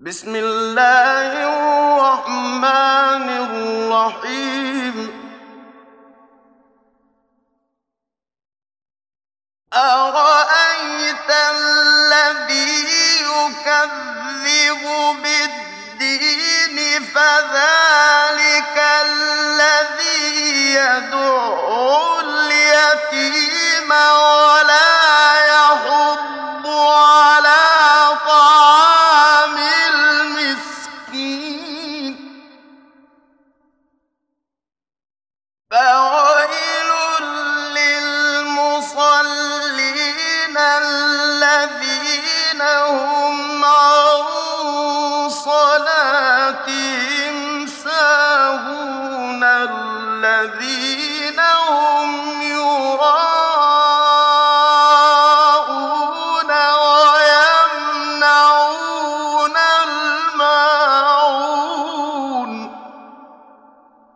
بسم الله الرحمن الرحيم. أرأيت الذي يكذب بالدين فذلك الذين هم